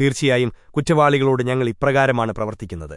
തീർച്ചയായും കുറ്റവാളികളോട് ഞങ്ങൾ ഇപ്രകാരമാണ് പ്രവർത്തിക്കുന്നത്